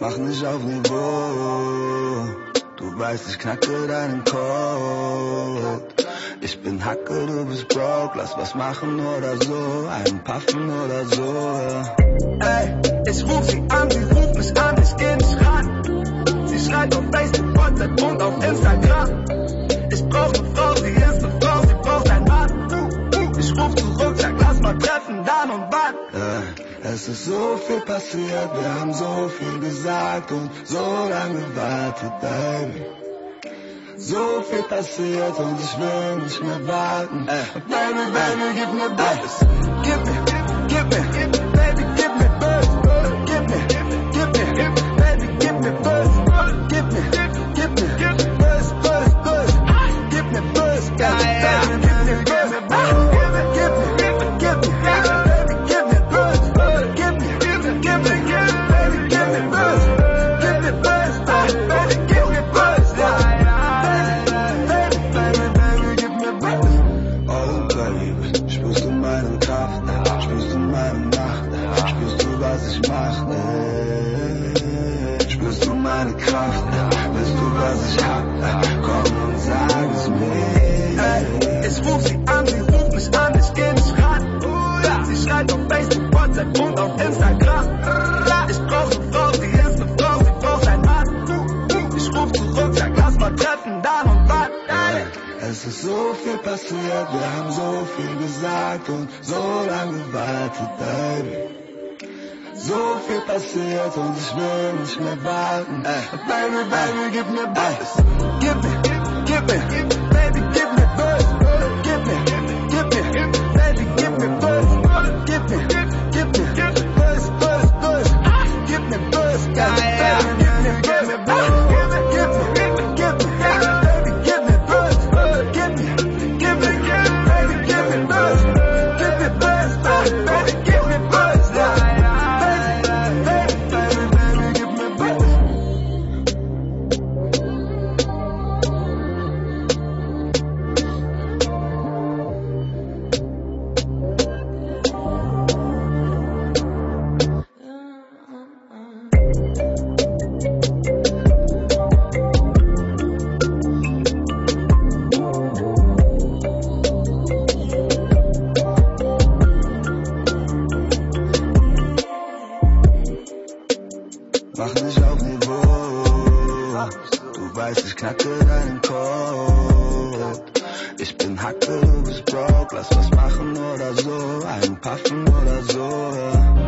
Mach nicht auf Niveau. Du weißt, ich knacke deinen Code. Ich bin Hacke, du bist broke, lass was machen oder so, einen Puffen oder so. Ey, ich ruf sie an, sie es ist so viel passiert, wir haben so viel gesagt und so lange gewartet, Baby. So viel passiert und ich will nicht mehr warten. Baby, Baby, gib mir Bass. Gib mir, gib mir, was ich mache, spürst du meine Kraft, willst du was ich hab, komm und sag es mir. Ey, ich ruf sie an, sie ruft mich an, ich geh nicht ran. Sie schreibt auf Facebook, WhatsApp und auf Instagram. Ich brauch ne Frau, sie ist ne Frau, sie braucht einen Mann. Ich ruf zurück, sag lass mal treffen, dann und wann. Es ist so viel passiert, wir haben so viel gesagt und so lange gewartet, Baby. So viel passiert und ich will nicht mehr warten. Baby, Baby, gib mir Bass. Gib mir, gib mir, Baby, gib mir Buzz. Gib mir, gib mir, Baby, gib mir Buzz. Gib mir, gib mir, Buzz, Buzz, Buzz. Gib mir Buzz, Baby, gib mir, gib mir Buzz. Gib mir, gib mir, Baby, gib mir Buzz. Gib mir, gib mir, Baby, gib mir Buzz. Gib mir Du weißt, ich knacke deinen Code. Ich bin Hacke, du bist broke, lass was machen oder so, einen Puffen oder so.